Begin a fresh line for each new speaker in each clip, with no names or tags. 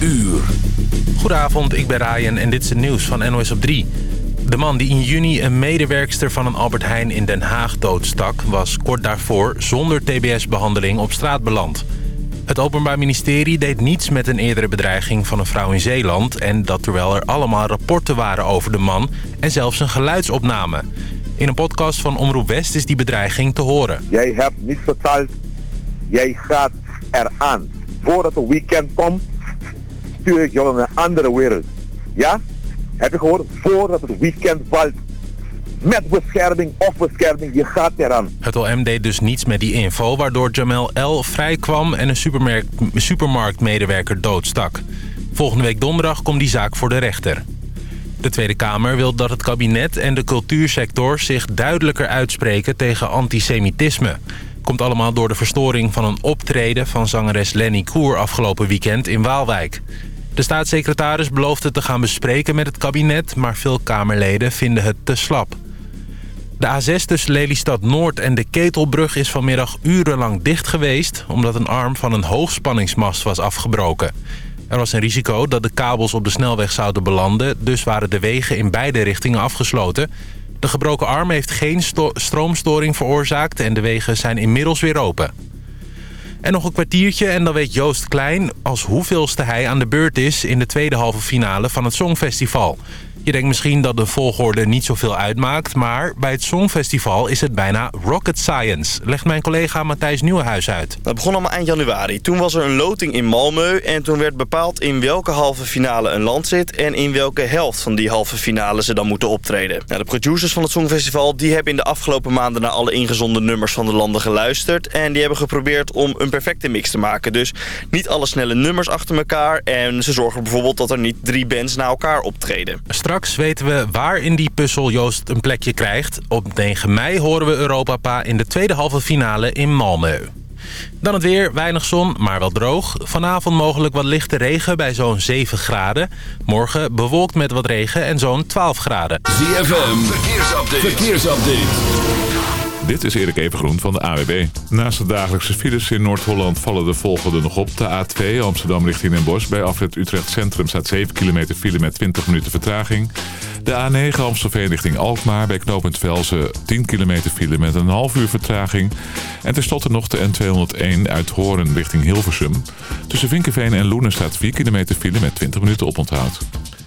uur. Goedenavond, ik ben Ryan en dit is het nieuws van NOS op 3. De man die in juni een medewerkster van een Albert Heijn in Den Haag doodstak... was kort daarvoor zonder tbs-behandeling op straat beland. Het Openbaar Ministerie deed niets met een eerdere bedreiging van een vrouw in Zeeland... en dat terwijl er allemaal rapporten waren over de man en zelfs een geluidsopname. In een podcast van Omroep West is die bedreiging te horen.
Jij hebt niet verteld, jij gaat eraan. Voordat het weekend komt, een andere wereld. Ja? Heb je gehoord? Voordat het weekend valt. Met bescherming of bescherming, je gaat eraan.
Het OM deed dus niets met die info... waardoor Jamel L. vrijkwam en een supermarkt, supermarktmedewerker doodstak. Volgende week donderdag komt die zaak voor de rechter. De Tweede Kamer wil dat het kabinet en de cultuursector zich duidelijker uitspreken tegen antisemitisme. Komt allemaal door de verstoring van een optreden van zangeres Lenny Koer afgelopen weekend in Waalwijk. De staatssecretaris belooft het te gaan bespreken met het kabinet... maar veel Kamerleden vinden het te slap. De A6 tussen Lelystad Noord en de Ketelbrug is vanmiddag urenlang dicht geweest... omdat een arm van een hoogspanningsmast was afgebroken. Er was een risico dat de kabels op de snelweg zouden belanden... dus waren de wegen in beide richtingen afgesloten. De gebroken arm heeft geen stroomstoring veroorzaakt... en de wegen zijn inmiddels weer open. En nog een kwartiertje en dan weet Joost Klein als hoeveelste hij aan de beurt is... in de tweede halve finale van het Songfestival. Je denkt misschien dat de volgorde niet zoveel uitmaakt... maar bij het Songfestival is het bijna rocket science... legt mijn collega Matthijs Nieuwenhuis uit.
Dat begon allemaal eind januari. Toen was er een loting in Malmö... en toen werd bepaald in welke halve finale een land zit... en in welke helft van die halve finale ze dan moeten optreden. Nou, de producers van het Songfestival die hebben in de afgelopen maanden... naar alle ingezonden nummers van de landen geluisterd... en die hebben geprobeerd om een perfecte mix te maken. Dus niet alle snelle nummers achter elkaar... en ze zorgen bijvoorbeeld dat er niet drie bands na elkaar optreden.
Straks weten we waar in die puzzel Joost een plekje krijgt. Op 9 mei horen we Europapa in de tweede halve finale in Malmö. Dan het weer, weinig zon, maar wel droog. Vanavond mogelijk wat lichte regen bij zo'n 7 graden. Morgen bewolkt met wat regen en zo'n 12 graden.
ZFM, verkeersupdate. verkeersupdate. Dit is Erik Evengroen van de AWB. Naast de dagelijkse files in Noord-Holland vallen de volgende nog op. De A2 Amsterdam richting Den Bosch. Bij afrit Utrecht Centrum staat 7 kilometer file met 20 minuten vertraging. De A9 Amstelveen richting Alkmaar. Bij knooppunt Velzen 10 kilometer file met een half uur vertraging. En tenslotte nog de N201 uit Hoorn richting Hilversum. Tussen Vinkenveen en Loenen staat 4 kilometer file met 20 minuten oponthoud.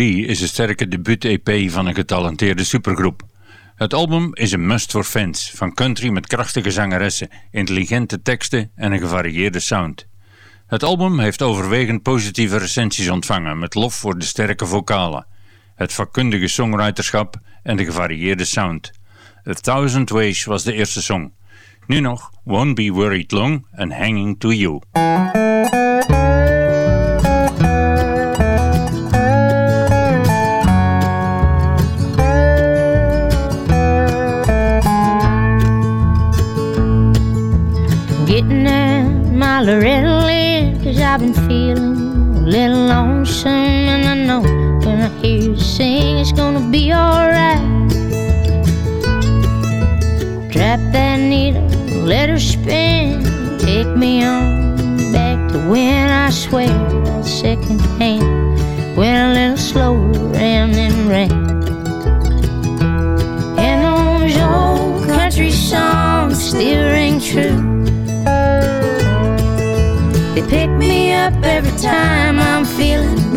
Is een sterke debuut-EP van een getalenteerde supergroep. Het album is een must voor fans van country met krachtige zangeressen, intelligente teksten en een gevarieerde sound. Het album heeft overwegend positieve recensies ontvangen met lof voor de sterke vocalen, het vakkundige songwriterschap en de gevarieerde sound. A Thousand Ways was de eerste song. Nu nog Won't Be Worried Long en Hanging to You.
Loretta lid Cause I've been feeling a little lonesome And I know when I hear you sing It's gonna be alright. Drop that needle, let her spin Take me on back to when I swear that second hand Went a little slower and then ran they pick me up every time I'm feeling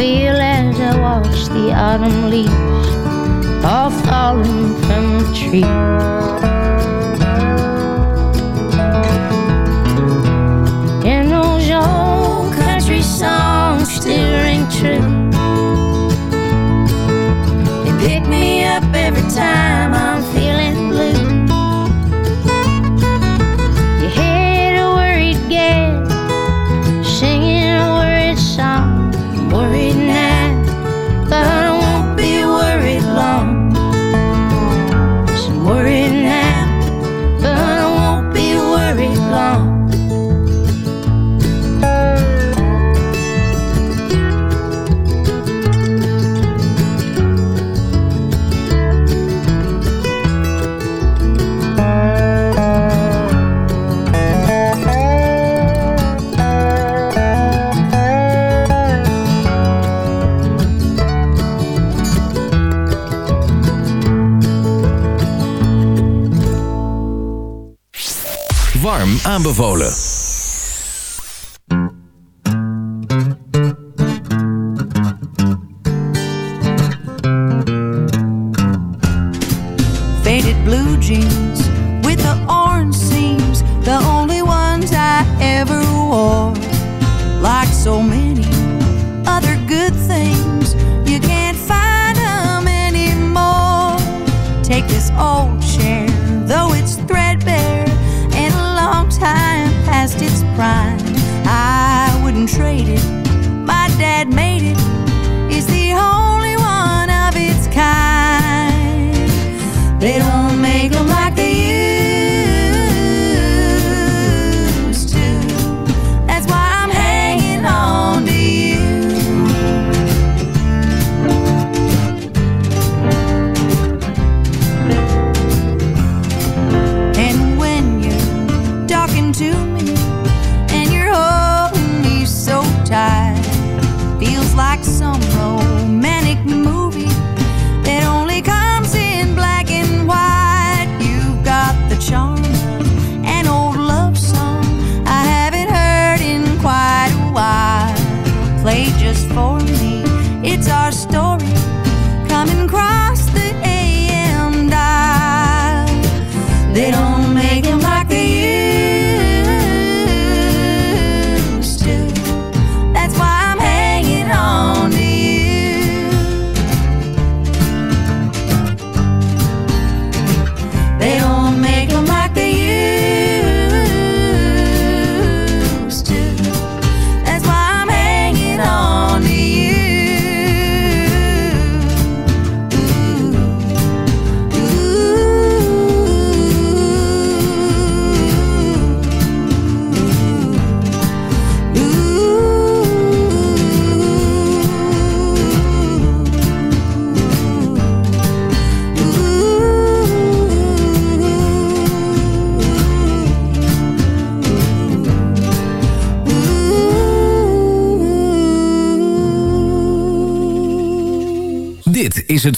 feel as I watch the autumn leaves all falling from the trees. And those old country songs still ring true. They pick me up every time
aanbevolen.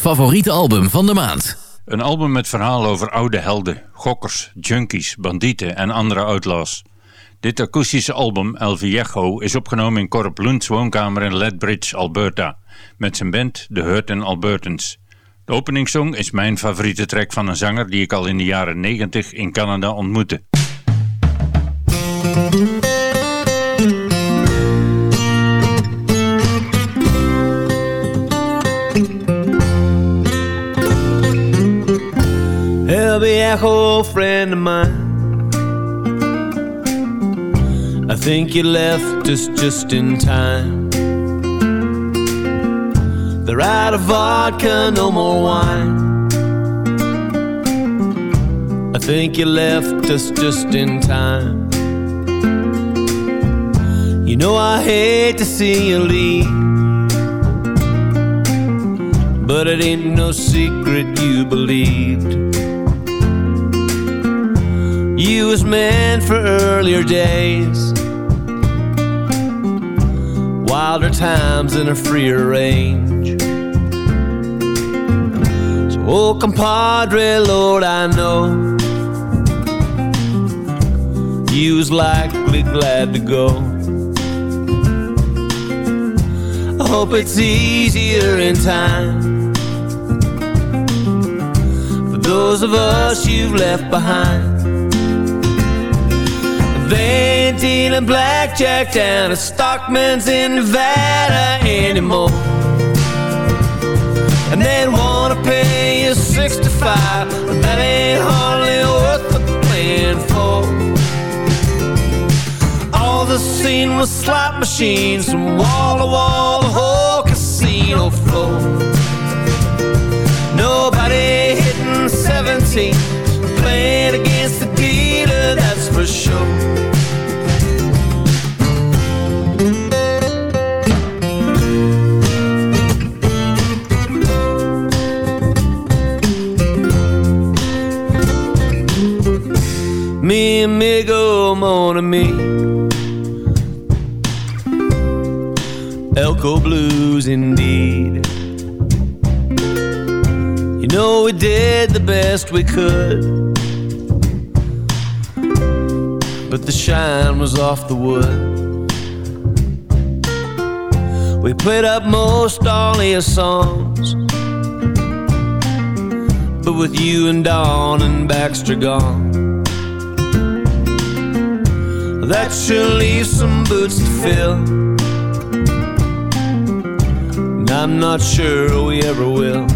Favoriete album van de maand.
Een album met verhalen over oude helden, gokkers, junkies, bandieten en andere outlaws. Dit akoestische album, El Viejo, is opgenomen in Corp Lunds woonkamer in Lethbridge, Alberta, met zijn band The Hurt Albertans. De openingssong is mijn favoriete track van een zanger die ik al in de jaren 90 in Canada ontmoette.
Viejo friend of mine. I think you left us just in time. They're out of vodka, no more wine. I think you left us just in time. You know I hate to see you leave. But it ain't no secret you believed. You was meant for earlier days, wilder times and a freer range. So, oh, compadre, Lord, I know you was likely glad to go. I hope it's easier in time for those of us you've left behind. They ain't dealing blackjack down at Stockman's in Nevada anymore. And they wanna pay you 65, but that ain't hardly worth the playing for. All the scene was slot machines from wall to wall, the whole casino floor. Nobody hitting 17, for sure. Mi amigo, mon ami. Elko Blues indeed. You know, we did the best we could. Shine was off the wood. We played up most all his songs. But with you and Dawn and Baxter gone. That sure leaves some boots to fill. And I'm not sure we ever will.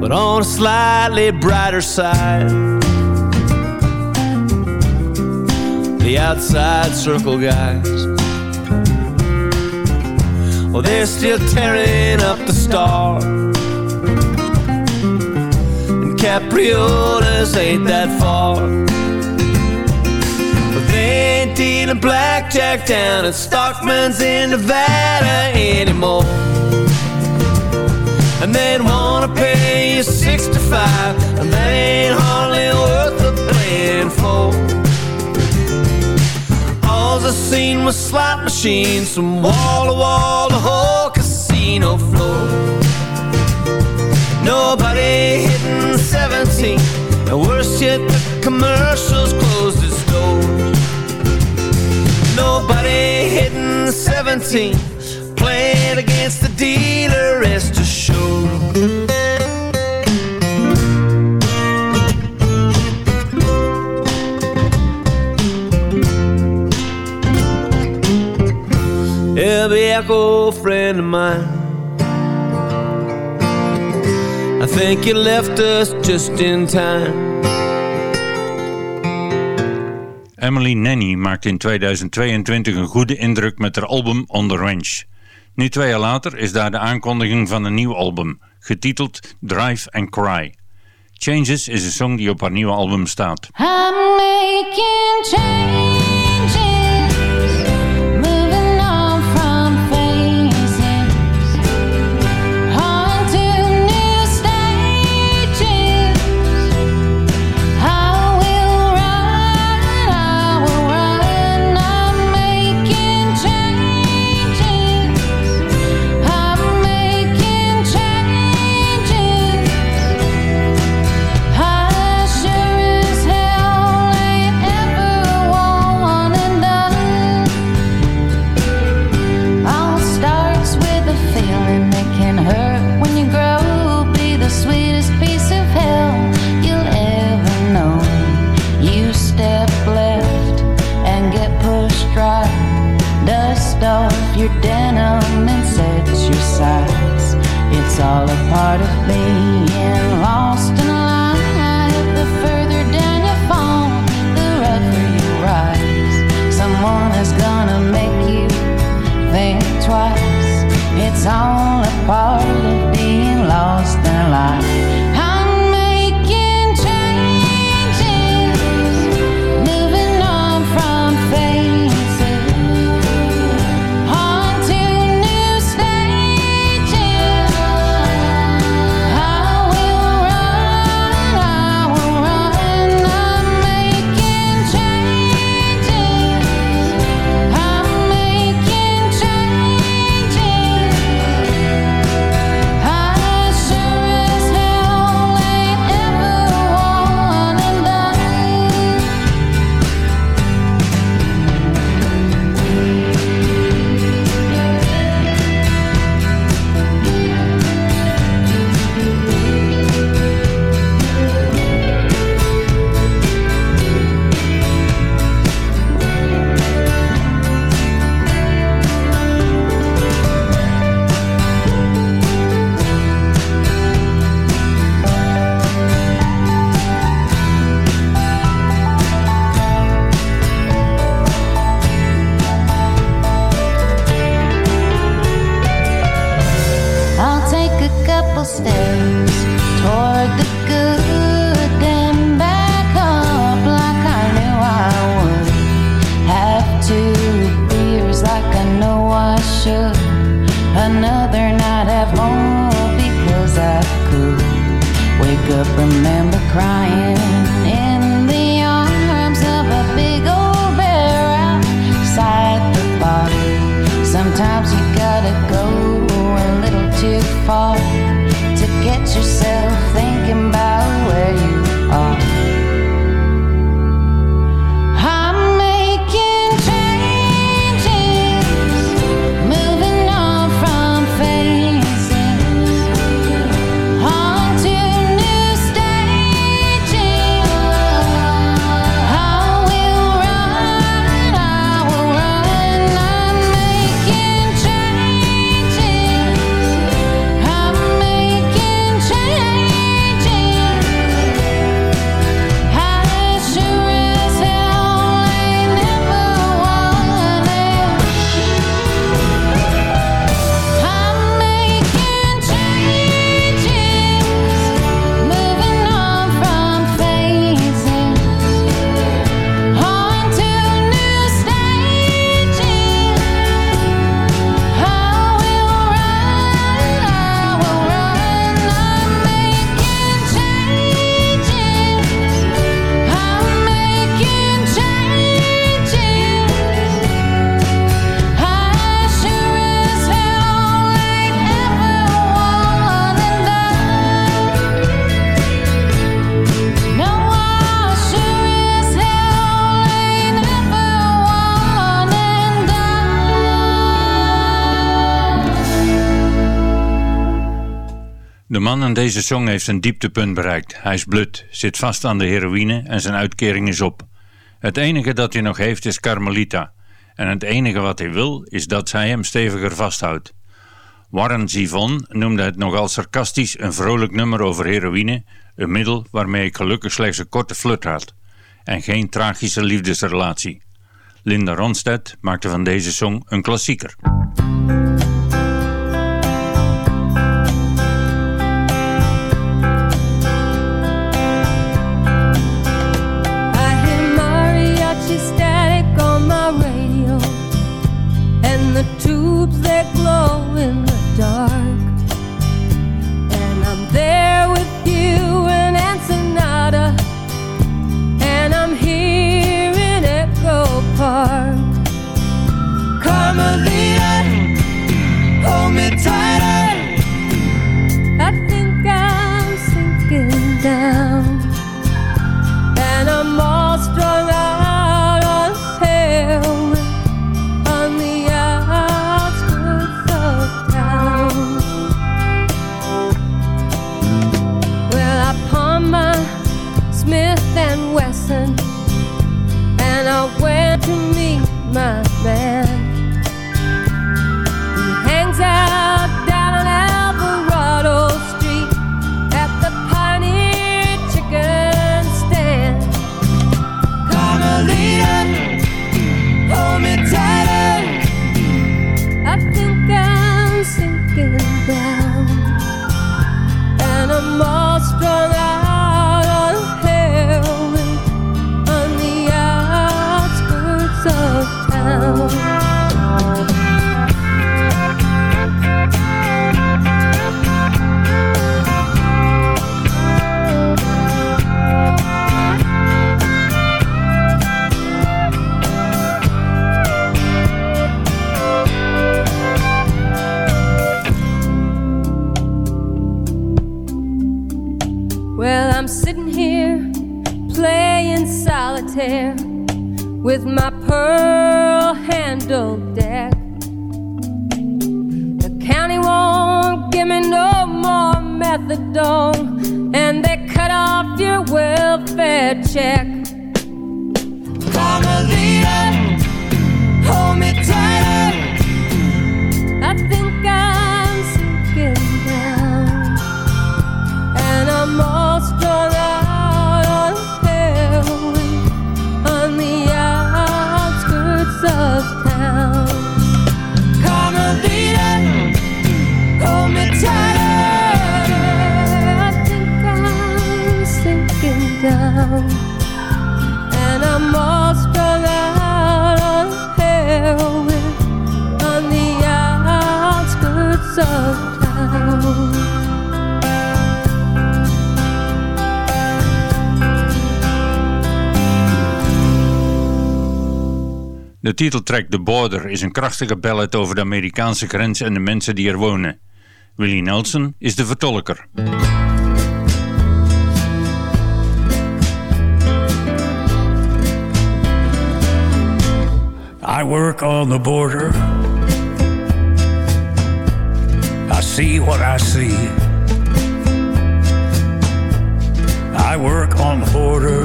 But on a slightly brighter side, the outside circle guys, well, they're still tearing up the star. And Capriola's ain't that far. But they ain't dealing blackjack down at Stockman's in Nevada anymore. And they'd wanna pay you 65, and that ain't hardly worth with slot machines from wall to wall, the whole casino floor. Nobody hitting 17, and worse yet, the commercials closed its doors. Nobody hitting 17, playing against the dealer, Echo friend of mine I think you left us just in time
Emily Nanny maakt in 2022 een goede indruk met haar album On The Range. Nu twee jaar later is daar de aankondiging van een nieuw album, getiteld Drive and Cry. Changes is een song die op haar nieuwe album staat.
I'm making changes,
deze song heeft een dieptepunt bereikt. Hij is blut, zit vast aan de heroïne en zijn uitkering is op. Het enige dat hij nog heeft is Carmelita. En het enige wat hij wil is dat zij hem steviger vasthoudt. Warren Zevon noemde het nogal sarcastisch een vrolijk nummer over heroïne, een middel waarmee ik gelukkig slechts een korte flirt had. En geen tragische liefdesrelatie. Linda Ronstadt maakte van deze song een klassieker.
Went to meet my man. With my pearl handled deck. The county won't give me no more methadone, and they cut off your welfare check.
De titeltrack The Border is een krachtige ballad over de Amerikaanse grens en de mensen die er wonen. Willie Nelson is de vertolker.
I work on the border. I see what I see. I work on the border,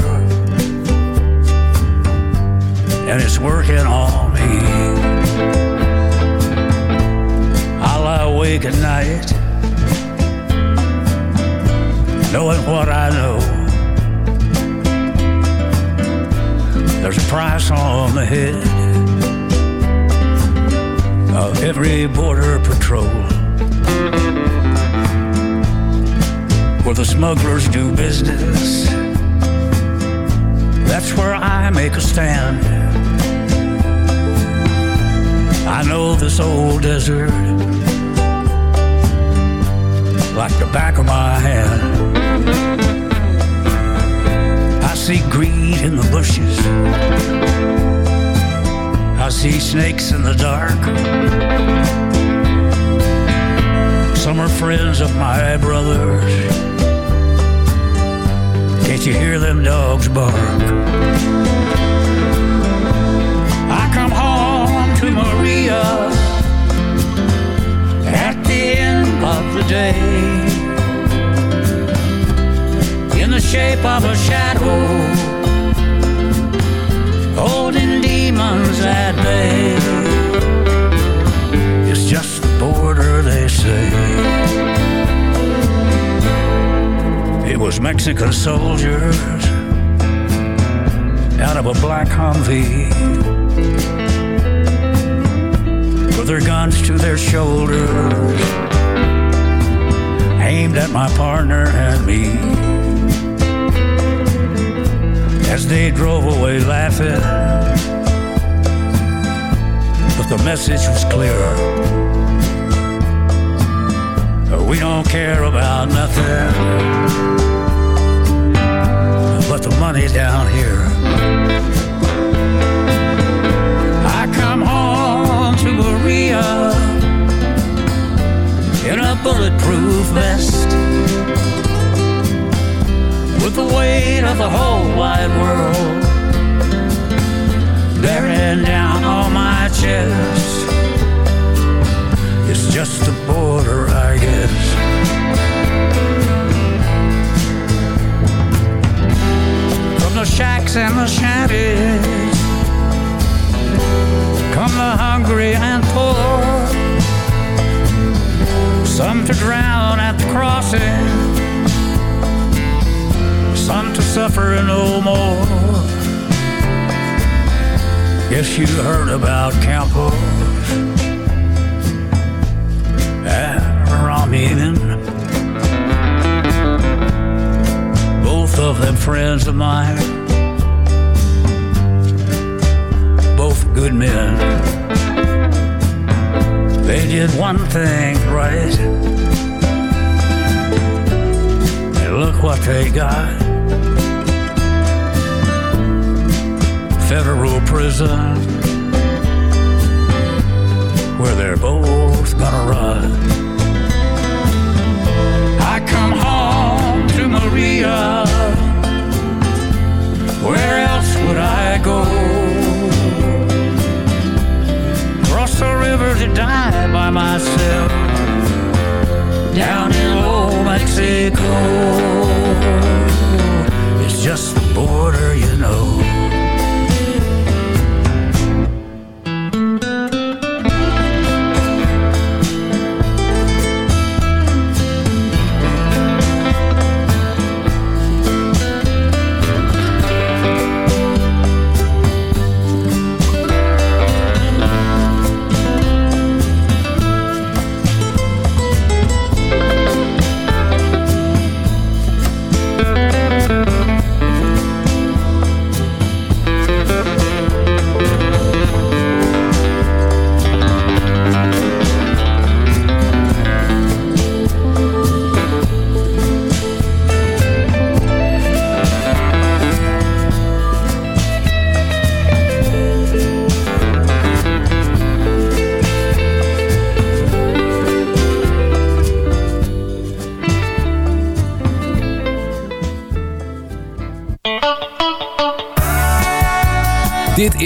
and it's working on me. I lie awake at night, knowing what I know. There's a price on the head of every border patrol. Where the smugglers do business, that's where I make a stand. I know this old desert like the back of my hand. I see greed in the bushes. I see snakes in the dark summer friends of my brothers. Can't you hear them dogs bark? I come home to Maria at the end of the day in the shape of a shadow Mexican soldiers out of a black Humvee with their guns to their shoulders, aimed at my partner and me. As they drove away laughing, but the message was clear. We don't care about nothing but the money down here. I come home to Maria in a bulletproof vest with the weight of the whole wide world bearing down on my chest. It's just the border, I guess. Shacks and the shanties come the hungry and poor. Some to drown at the crossing, some to suffer no more. Guess you heard about Campos and Ramin. Both of them friends of mine. Good men. They did one thing right. And look what they got. Federal prison where they're both gonna run. I come home to Maria. Where else would I go? The river to die by myself. Down in old Mexico. It's just the border, you know.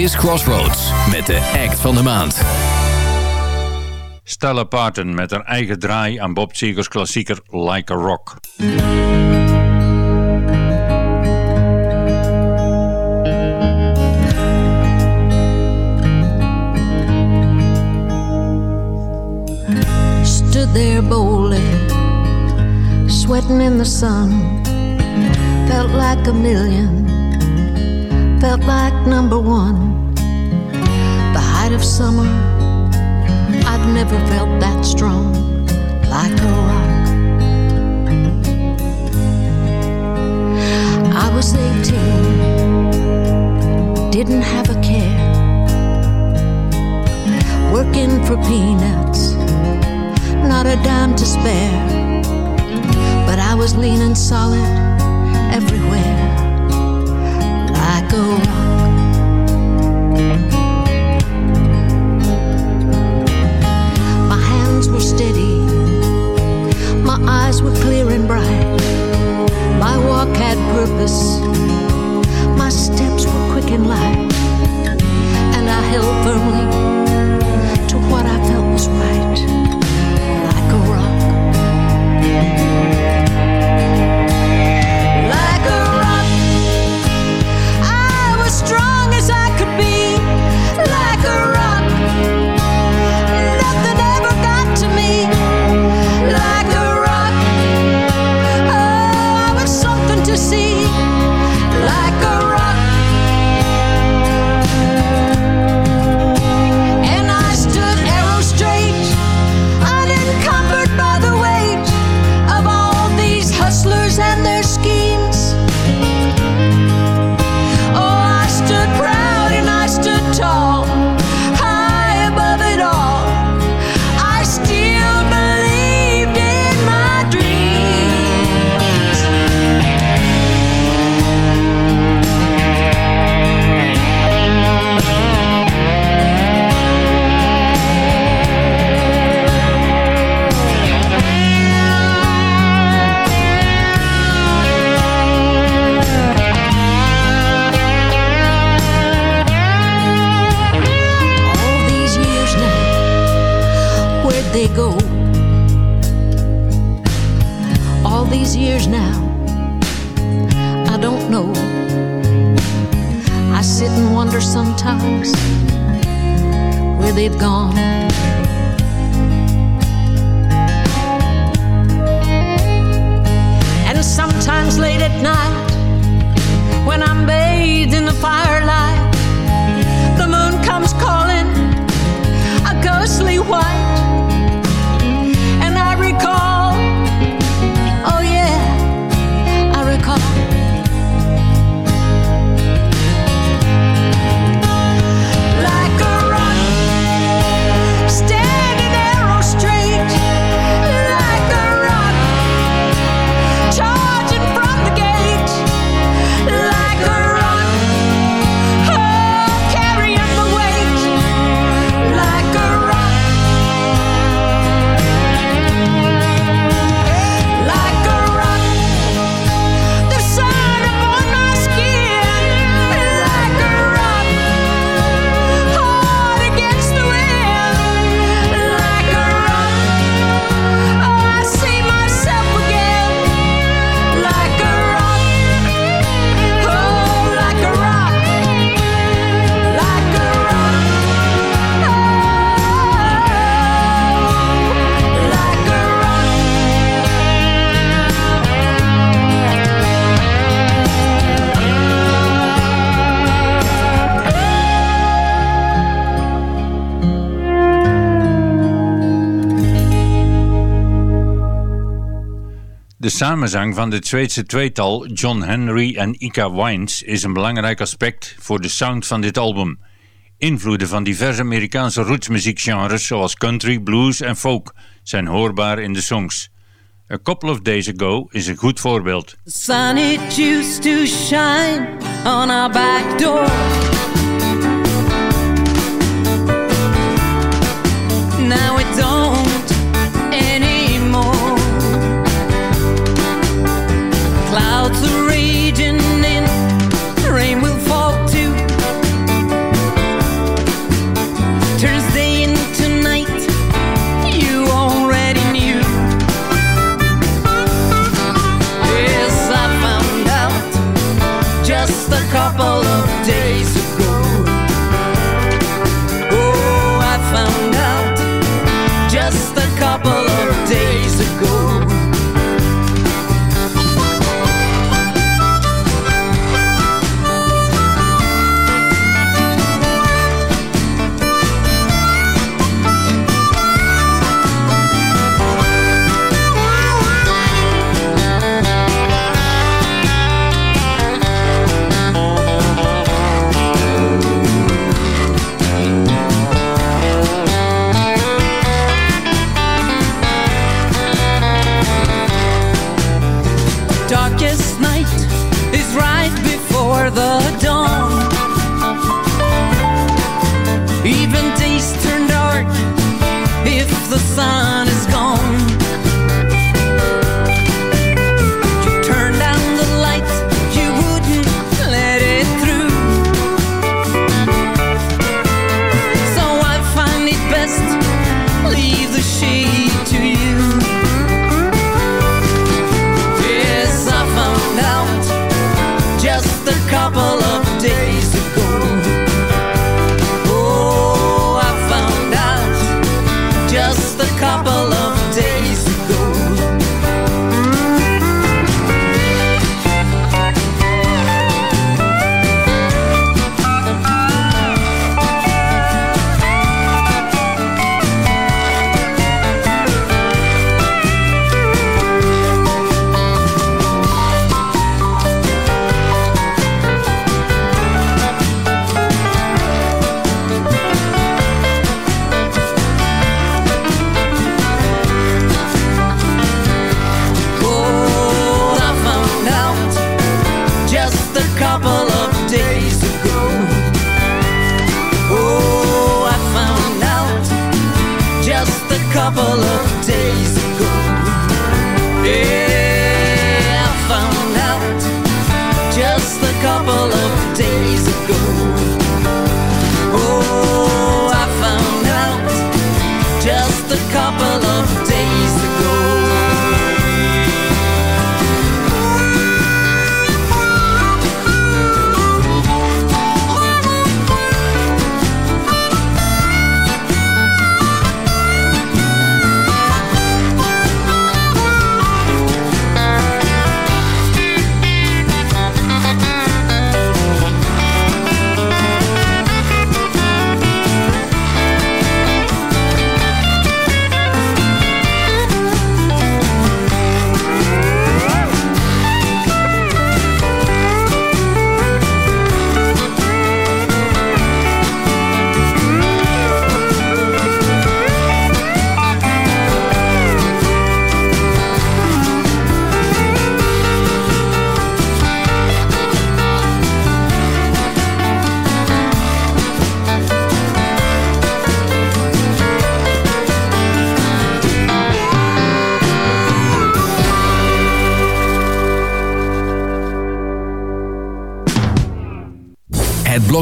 Is Crossroads met de act van de maand.
Stella Parton met haar eigen draai aan Bob Seger's klassieker Like a Rock.
Stood there boldly, sweating in the sun. Felt like a million, felt like number one. The height of summer, I've never felt that strong, like a rock. I was 18, didn't have a care, working for peanuts not a dime to spare. But I was leaning solid everywhere, to what I felt was right. Like a rock.
samenzang van het Zweedse tweetal John Henry en Ika Wines is een belangrijk aspect voor de sound van dit album. Invloeden van diverse Amerikaanse rootsmuziekgenres zoals country, blues en folk zijn hoorbaar in de songs. A Couple of Days Ago is een goed voorbeeld.
To shine on our back door Now to are raging darkest night.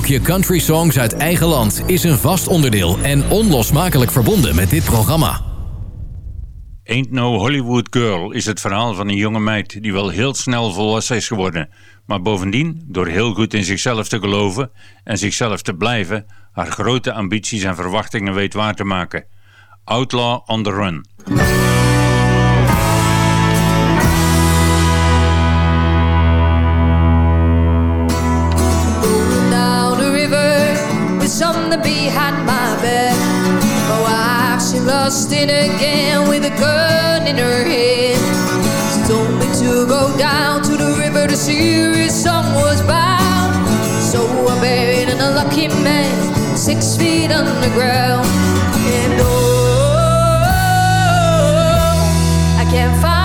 Blokje country songs uit eigen land is een vast onderdeel en onlosmakelijk verbonden met dit programma.
Ain't No Hollywood Girl is het verhaal van een jonge meid die wel heel snel volwassen is geworden, maar bovendien, door heel goed in zichzelf te geloven en zichzelf te blijven, haar grote ambities en verwachtingen weet waar te maken. Outlaw on the Run.
Again with a gun in her hand. She told me to go down to the river to see where his son was bound. So I buried an unlucky man six feet underground. And oh, I can't find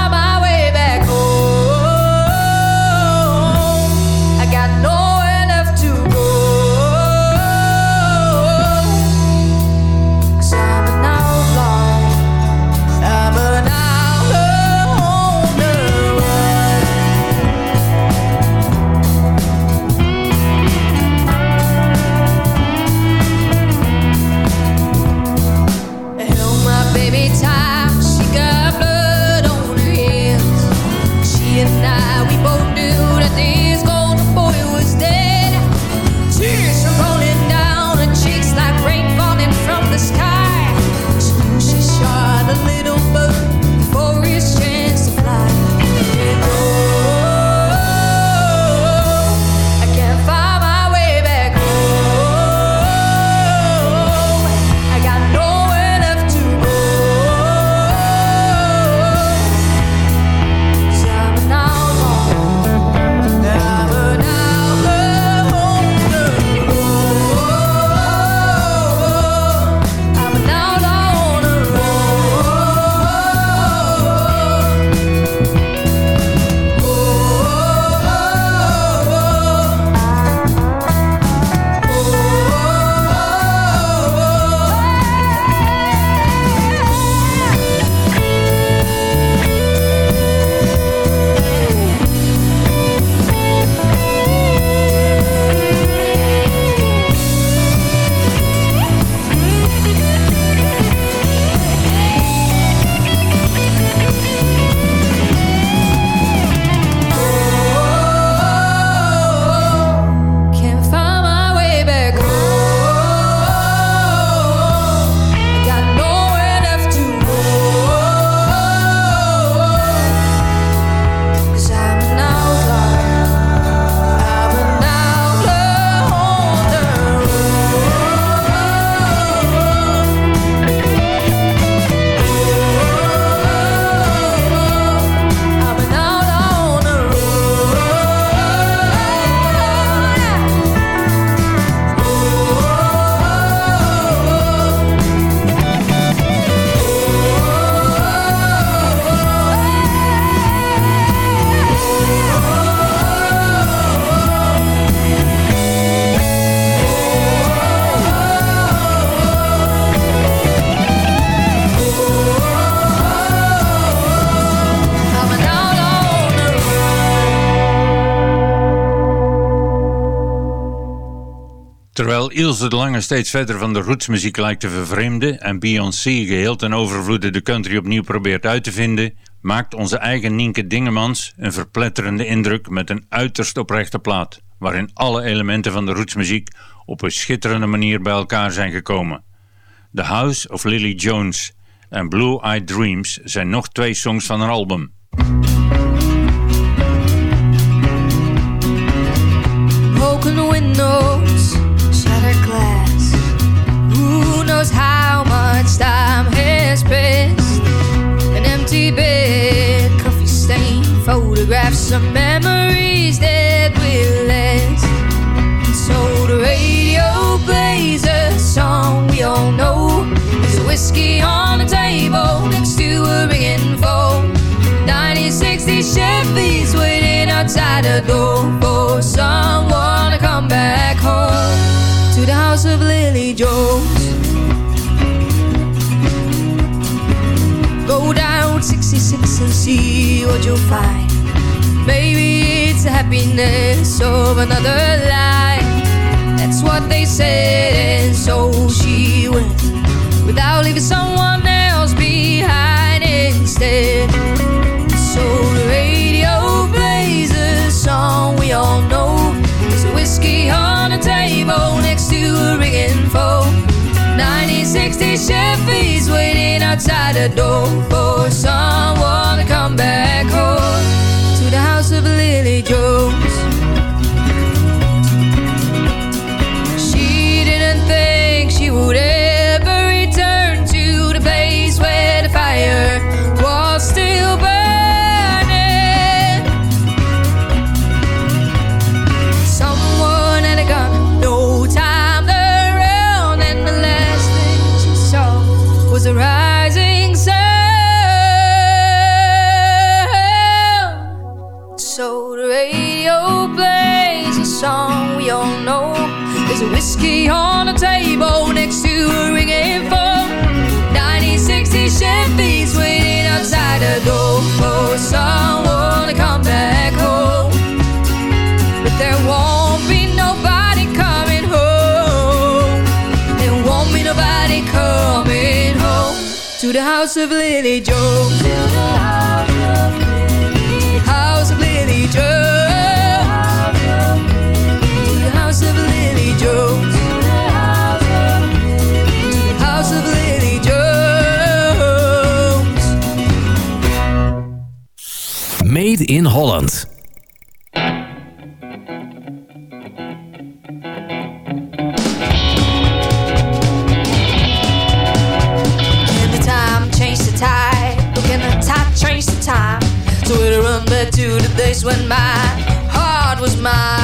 Terwijl Ilse de Lange steeds verder van de rootsmuziek lijkt te vervreemden en Beyoncé geheel ten overvloede de country opnieuw probeert uit te vinden, maakt onze eigen Nienke Dingemans een verpletterende indruk met een uiterst oprechte plaat, waarin alle elementen van de rootsmuziek op een schitterende manier bij elkaar zijn gekomen. The House of Lily Jones en Blue Eyed Dreams zijn nog twee songs van haar album.
broken windows, knows how much time has passed? An empty bed, coffee stain, photographs of memories that will last. And so the radio plays a song we all know. There's whiskey on the table next to a ringing phone. 1960 Chevys waiting outside the door for someone to come back home to the house of Lily Jones. 66 and see what you'll find. Maybe it's the happiness of another life. That's what they said, and so she went without leaving someone else behind instead. So the radio plays a song we all know. There's a whiskey on the table next to a ringing phone. 1960 Chevy's waiting outside the door for someone to come back home to the house of Lily Jones. The door for someone to come back home. But there won't be nobody coming home. There won't be nobody coming home to the house of Lily Jones. House of Lily Jones. To the house of Lily Jones. Changed the time. So it run back to the days when my heart was mine.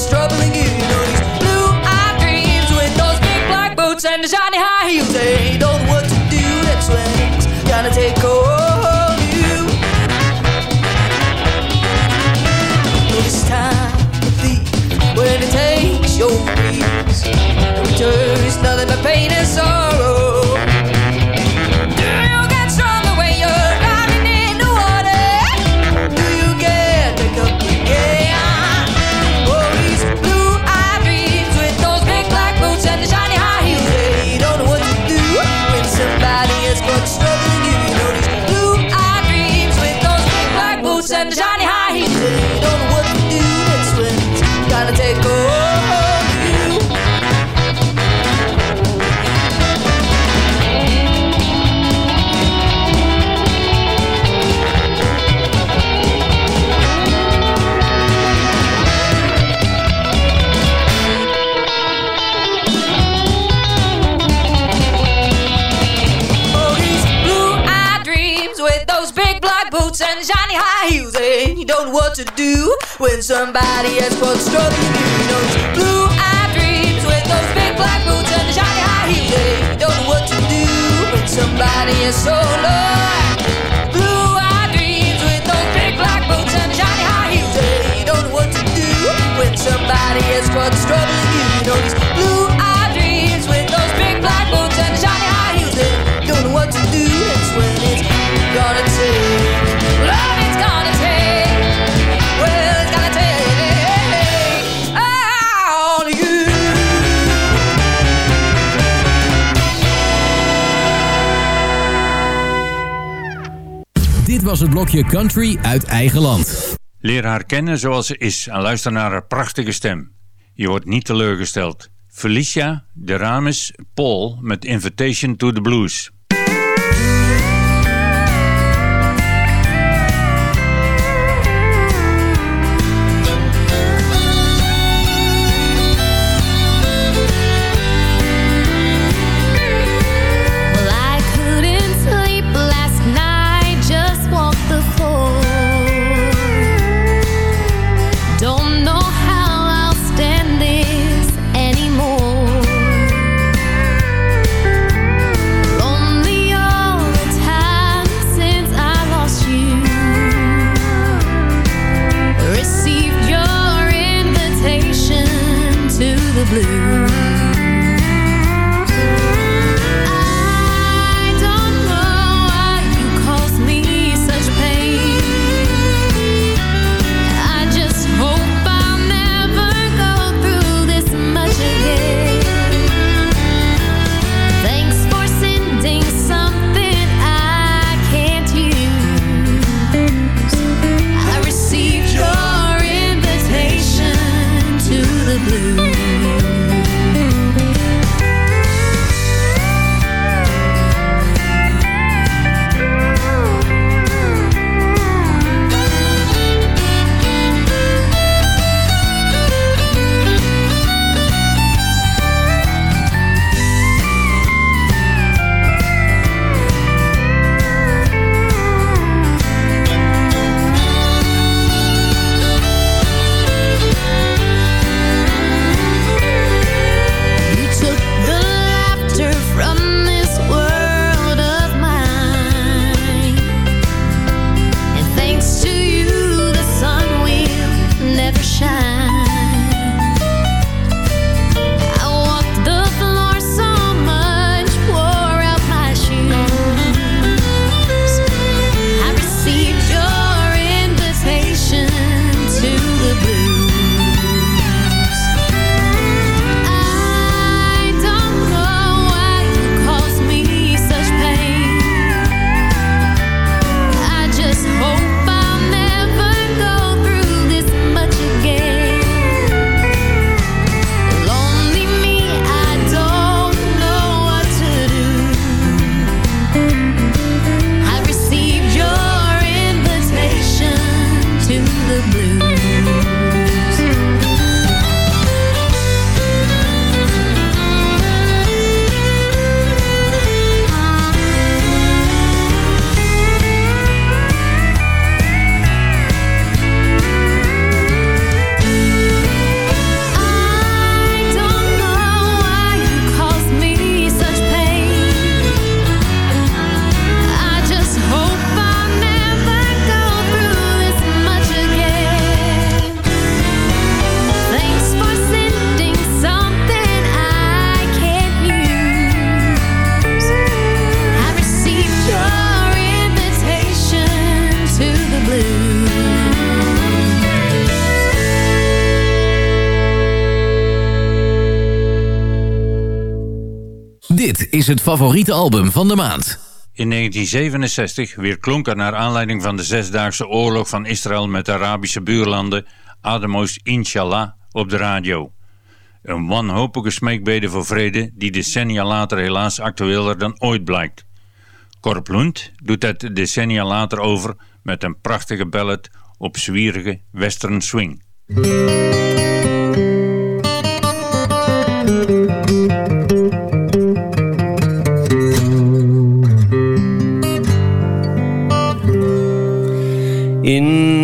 Asks troubling you. You know these blue-eyed dreams with those big black boots and the shiny high heels. They don't know what to do. That's when it's gonna take hold of you. This time, the thief, when it takes your breeze, the return is nothing but pain and sorrow. Black boots and shiny high heels. And you don't know what to do when somebody has what's struggling you. Know, these blue-eyed dreams with those big black boots and the shiny high heels. And you don't know what to do when somebody is so low. Blue-eyed dreams with those big black boots and shiny high heels. And you don't know what to do when somebody has what's troubling you. Know, these blue-eyed dreams with those big black boots and the
shiny was het blokje Country uit eigen land.
Leer haar kennen zoals ze is en luister naar haar prachtige stem. Je wordt niet teleurgesteld. Felicia de Ramis Paul met Invitation to the Blues.
Is het favoriete album van de maand.
In 1967 weer klonk er naar aanleiding van de zesdaagse oorlog van Israël met de Arabische buurlanden Ademo's Inshallah op de radio. Een wanhopige smeekbede voor vrede die decennia later helaas actueler dan ooit blijkt. Corp Lund doet het decennia later over met een prachtige ballad op zwierige western swing.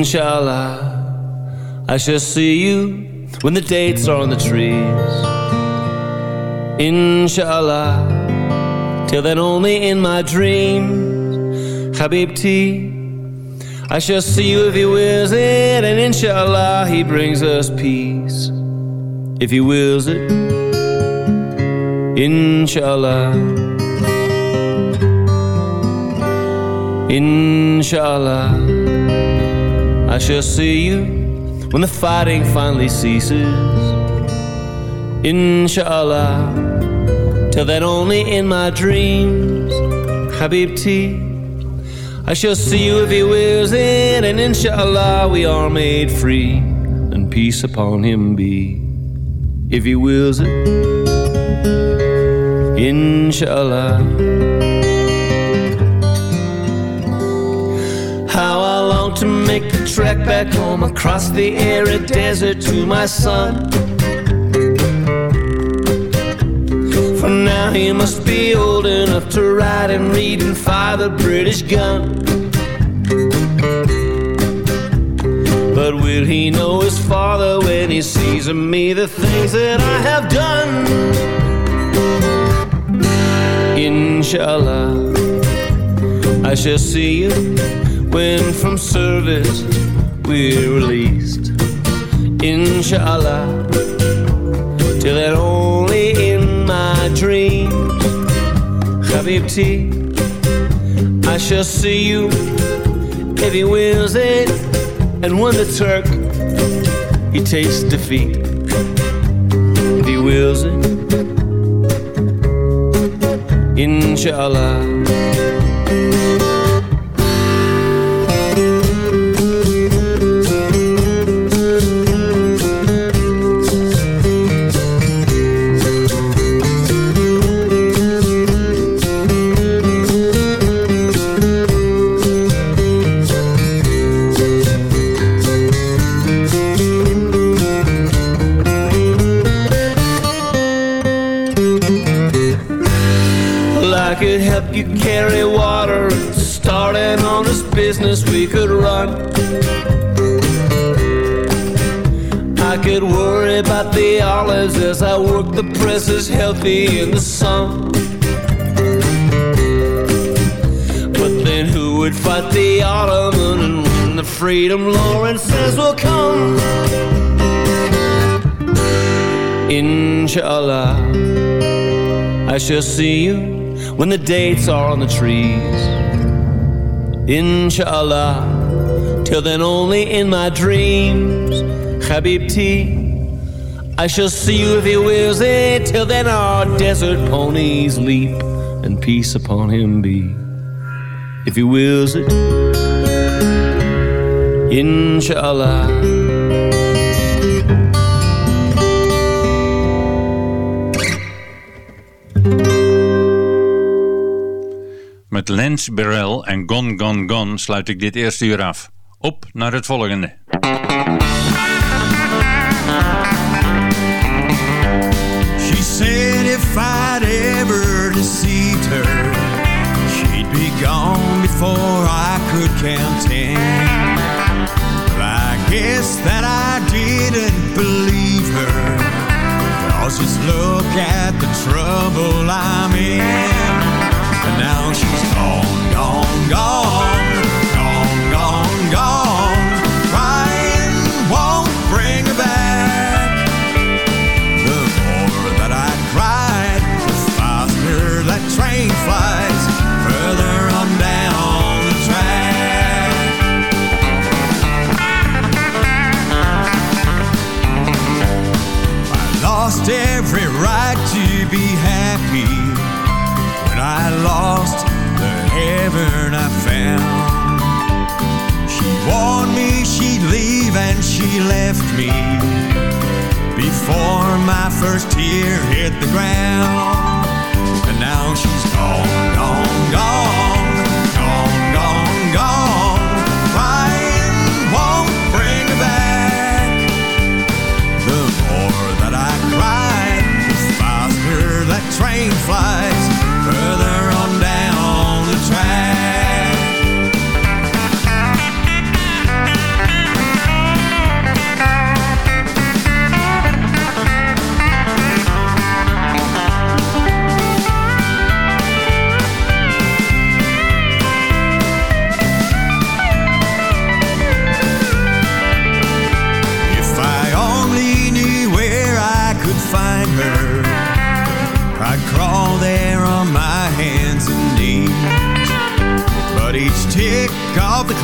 Inshallah, I shall see you when the dates are on the trees. Inshallah, till then only in my dreams. Habibti, I shall see you if he wills it, and inshallah, he brings us peace. If he wills it, inshallah. Inshallah. I shall see you when the fighting finally ceases. Inshallah, till then only in my dreams. Habibti, I shall see you if he wills it, and inshallah we are made free, and peace upon him be. If he wills it, inshallah. To make the trek back home across the arid desert to my son. For now he must be old enough to ride and read and fire the British gun. But will he know his father when he sees in me the things that I have done? Inshallah, I shall see you when from service we're released, inshallah, till then only in my dreams. Habibti, I shall see you every it, and when the Turk he tastes defeat, if he wills it, inshallah. Carry water, starting on this business we could run. I could worry about the olives as I work the presses healthy in the sun. But then who would fight the Ottoman and when the freedom Lawrence says will come? Inshallah. I shall see you when the dates are on the trees. Inshallah, till then only in my dreams. Habibti, I shall see you if he wills it. Till then our desert ponies leap and peace upon him be. If he wills it, inshallah.
Met Lance Burrell en Gone Gone Gone sluit ik dit eerste uur af. Op naar het volgende.
She said if I'd ever deceived her, she'd be gone before I could count ten. Well, I guess that I didn't believe her, cause just look at the trouble I'm in. Lost every right to be happy. When I lost I found. She warned me she'd leave and she left me before my first tear hit the ground. And now she's gone, gone, gone, gone, gone, gone.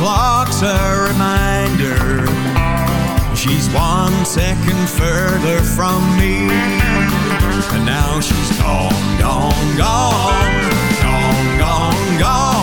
Clock's a reminder she's one second further from me. And now she's gone, gone, gone, gone, gone, gone.